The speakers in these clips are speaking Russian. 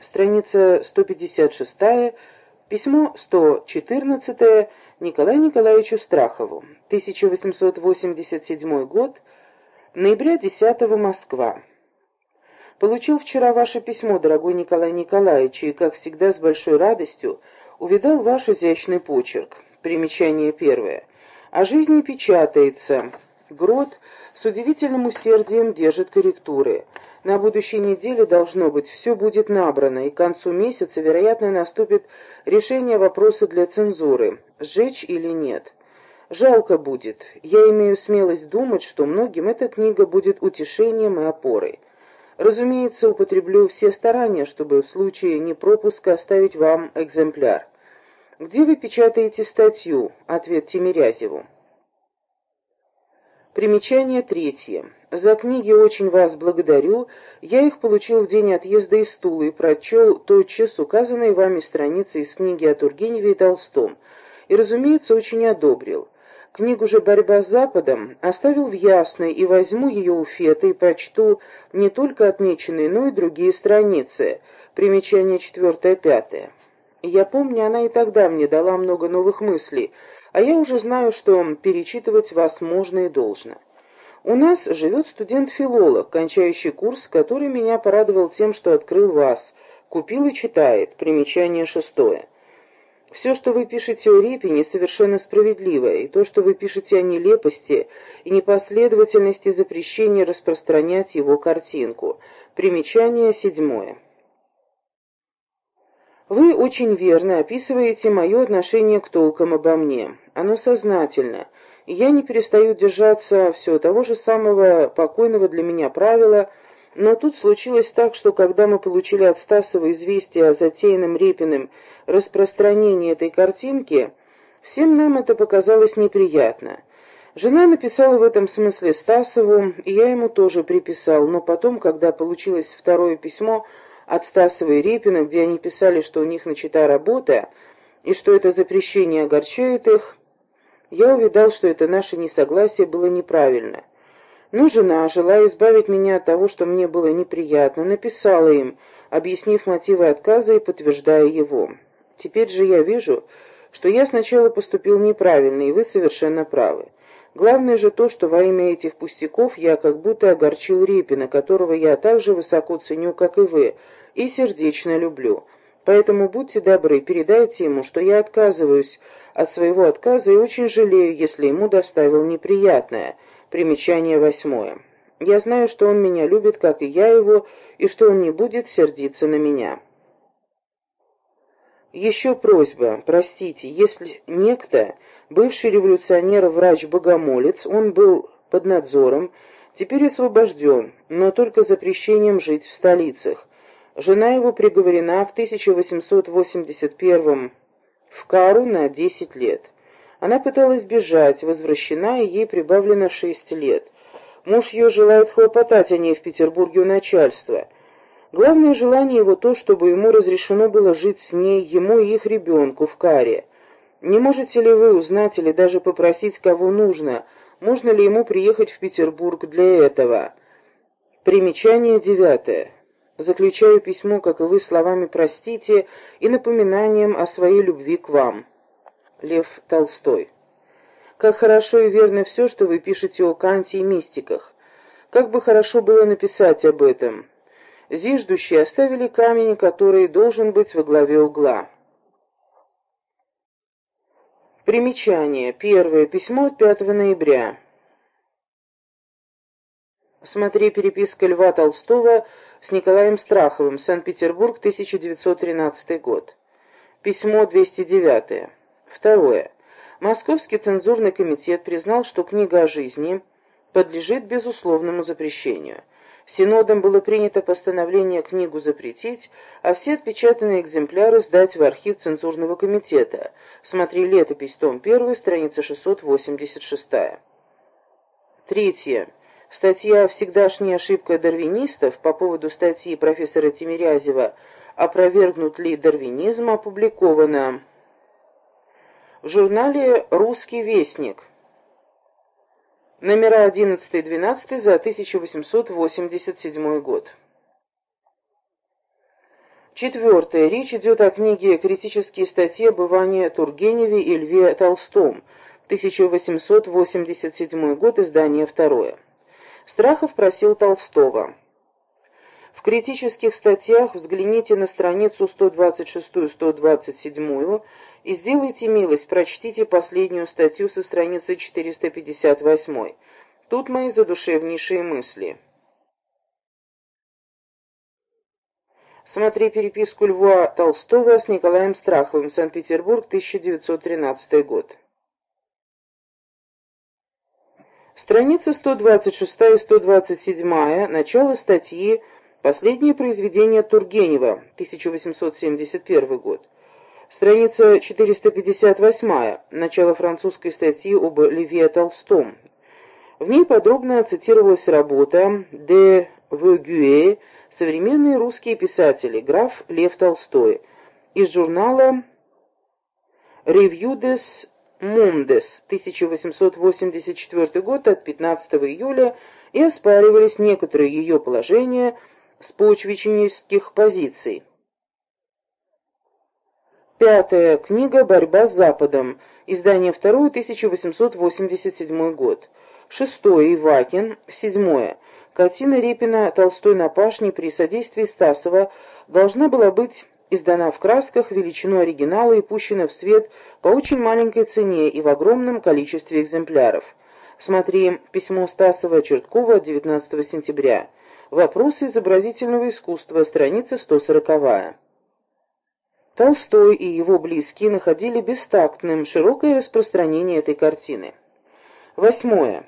Страница 156, письмо 114 Николаю Николаевичу Страхову. 1887 год, ноября 10 Москва. Получил вчера ваше письмо, дорогой Николай Николаевич, и, как всегда, с большой радостью увидал ваш изящный почерк. Примечание первое. О жизни печатается. Грот с удивительным усердием держит корректуры. На будущей неделе должно быть, все будет набрано, и к концу месяца, вероятно, наступит решение вопроса для цензуры, сжечь или нет. Жалко будет. Я имею смелость думать, что многим эта книга будет утешением и опорой. Разумеется, употреблю все старания, чтобы в случае непропуска оставить вам экземпляр. Где вы печатаете статью? Ответ Тимирязеву. Примечание третье. За книги очень вас благодарю. Я их получил в день отъезда из Тулы и прочел тотчас указанные вами страницы из книги о Тургеневе и Толстом. И, разумеется, очень одобрил. Книгу же «Борьба с Западом» оставил в Ясной и возьму ее у Феты и прочту не только отмеченные, но и другие страницы. Примечание четвертое-пятое. Я помню, она и тогда мне дала много новых мыслей, а я уже знаю, что перечитывать вас можно и должно. У нас живет студент-филолог, кончающий курс, который меня порадовал тем, что открыл вас, купил и читает. Примечание шестое. Все, что вы пишете о Репине, совершенно справедливо, и то, что вы пишете о нелепости и непоследовательности запрещения распространять его картинку. Примечание седьмое. Вы очень верно описываете мое отношение к толкам обо мне. Оно сознательно, я не перестаю держаться все того же самого покойного для меня правила – но тут случилось так, что когда мы получили от Стасова известие о затеянном Репиным распространении этой картинки, всем нам это показалось неприятно. Жена написала в этом смысле Стасову, и я ему тоже приписал, но потом, когда получилось второе письмо от Стасова и Репина, где они писали, что у них начата работа, и что это запрещение огорчает их, я увидал, что это наше несогласие было неправильно. Но жена, желая избавить меня от того, что мне было неприятно, написала им, объяснив мотивы отказа и подтверждая его. Теперь же я вижу, что я сначала поступил неправильно, и вы совершенно правы. Главное же то, что во имя этих пустяков я как будто огорчил Репина, которого я так же высоко ценю, как и вы, и сердечно люблю. Поэтому будьте добры, передайте ему, что я отказываюсь от своего отказа и очень жалею, если ему доставил неприятное – Примечание восьмое. Я знаю, что он меня любит, как и я его, и что он не будет сердиться на меня. Еще просьба, простите, если некто, бывший революционер, врач-богомолец, он был под надзором, теперь освобожден, но только запрещением жить в столицах. Жена его приговорена в 1881 в Кару на 10 лет. Она пыталась бежать, возвращена, и ей прибавлено шесть лет. Муж ее желает хлопотать о ней в Петербурге у начальства. Главное желание его то, чтобы ему разрешено было жить с ней, ему и их ребенку в каре. Не можете ли вы узнать или даже попросить, кого нужно, можно ли ему приехать в Петербург для этого? Примечание девятое. Заключаю письмо, как и вы, словами «простите» и напоминанием о своей любви к вам. Лев Толстой. Как хорошо и верно все, что вы пишете о Канте и мистиках. Как бы хорошо было написать об этом. Зиждущие оставили камень, который должен быть во главе угла. Примечание. Первое. Письмо от 5 ноября. Смотри переписка Льва Толстого с Николаем Страховым. Санкт-Петербург, 1913 год. Письмо 209. Второе. Московский цензурный комитет признал, что книга о жизни подлежит безусловному запрещению. Синодом было принято постановление книгу запретить, а все отпечатанные экземпляры сдать в архив цензурного комитета. Смотри летопись, том 1, страница 686. Третье. Статья «Всегдашняя ошибка дарвинистов» по поводу статьи профессора Тимирязева «Опровергнут ли дарвинизм» опубликована в журнале «Русский вестник». Номера 11 и 12 за 1887 год. Четвертое. Речь идет о книге «Критические статьи об Иване Тургеневе и Льве Толстом», 1887 год, издание второе. Страхов просил Толстого. В критических статьях взгляните на страницу 126-127 и сделайте милость, прочтите последнюю статью со страницы 458. Тут мои задушевнейшие мысли. Смотри переписку Льва Толстого с Николаем Страховым, Санкт-Петербург, 1913 год. Страница 126 и 127, начало статьи «Последнее произведение Тургенева», 1871 год. Страница 458, начало французской статьи об Леве Толстом. В ней подробно цитировалась работа «De Vaugué. Современные русские писатели. Граф Лев Толстой» из журнала «Revue des Mondes», 1884 год, от 15 июля, и оспаривались некоторые ее положения с почвеннических позиций. Пятая книга «Борьба с Западом». Издание второе, 1887 год. Шестое. Ивакин. Седьмое. Картина Репина «Толстой на пашне» при содействии Стасова должна была быть издана в красках, величину оригинала и пущена в свет по очень маленькой цене и в огромном количестве экземпляров. Смотри письмо Стасова Черткова 19 сентября. Вопросы изобразительного искусства, страница 140. Толстой и его близкие находили бестактным широкое распространение этой картины. Восьмое.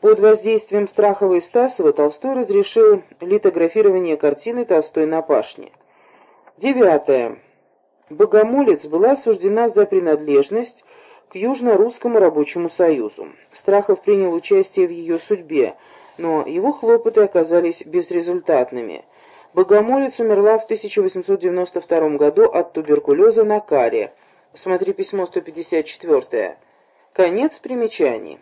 Под воздействием Страхова и Стасова Толстой разрешил литографирование картины «Толстой на пашне». Девятое. Богомолец была осуждена за принадлежность к Южно-Русскому рабочему союзу. Страхов принял участие в ее судьбе, но его хлопоты оказались безрезультатными. Богомолец умерла в 1892 году от туберкулеза на каре. Смотри письмо 154. Конец примечаний.